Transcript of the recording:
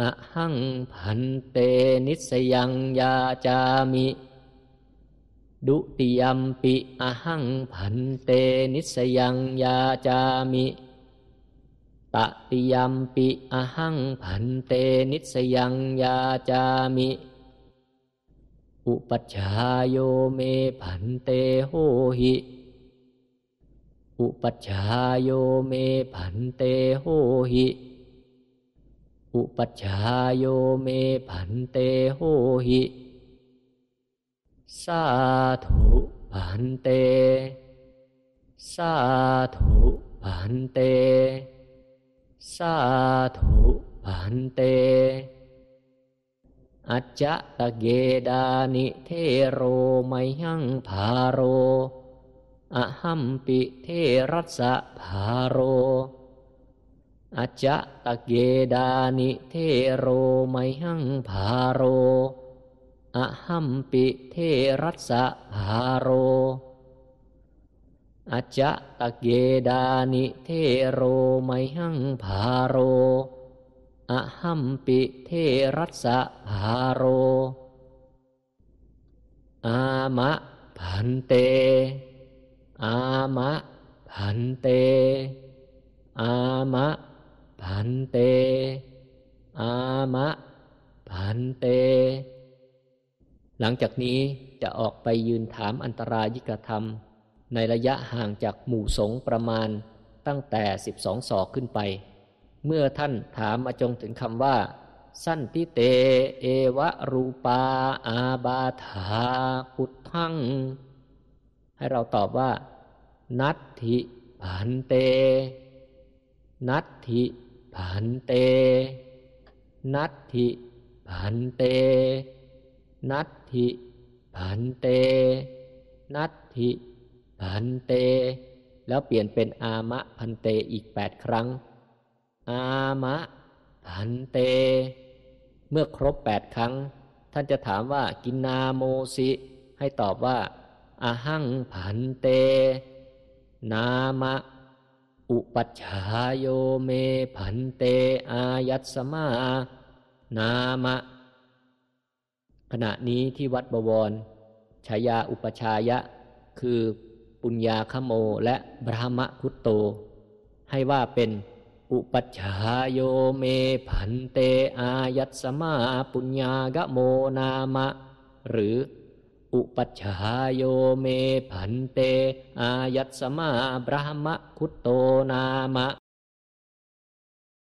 อะหังพันเตนิสยังยาจามิ ดุติยมปิอะหังพันเตนิสยังยาจามิตติยมปิอะหังพันเตนิสยังยาจามิ อุปัชฌายโยเมพันเตโหหิ อุปัชฌายโยเมพันเตโหหิ อุปัชฌายโยเมพันเตโหหิสาธุพันเต สาธุพันเต สาธุพันเต อัจจะตะเกดานิเทโรไมหังภาโรอะหัมปิเทรัสสะภาโร อัจะตะเกดานิเทโรไมหังภาโรอะหัมปิเทรัสสะภาโรอัจะตะเกดานิเทโรไมหังภาโรอะหัมปิเทรัสะภาโร อามะพันเต อามะพันเต อามะ พันเต อามะ พันเต หลังจากนี้จะออกไปยืนถามอันตรายิกธรรม ในระยะห่างจากหมู่สงประมาณตั้งแต่12ศอกขึ้นไป เมื่อท่านถามมาจงถึงคำว่า สั้นติเต เอวะรูปา อาบาธาพุทธัง ให้เราตอบว่า นัตถิพันเต นัตถิ พันเต นัตถิพันเต นัตถิพันเต นัตถิพันเต แล้วเปลี่ยนเป็นอามะพันเตอีกแปดครั้ง อามะพันเต เมื่อครบแปดครั้ง ท่านจะถามว่ากินนาโมสิ ให้ตอบว่าอาหังพันเต นามะ อุปัชฌายโยเมพันเตอายัตสมานามะ ขณะนี้ที่วัดบวรฉายาอุปชายะ คือปุญญาคโมและบรหมคุตโต ให้ว่าเป็นอุปัชฌายโยเมพันเตอายัตสมาปุญญากโมนามะ หรือ อุปัชฌายโยเมผันเต อายัตสมาบรหมคุตโตนามะ